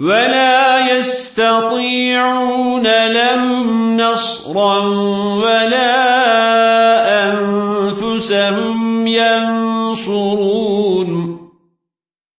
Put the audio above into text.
ولا يستطيعون لهم نصرا ولا أنفسهم ينصرون